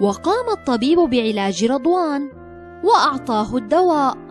وقام الطبيب بعلاج رضوان وأعطاه الدواء.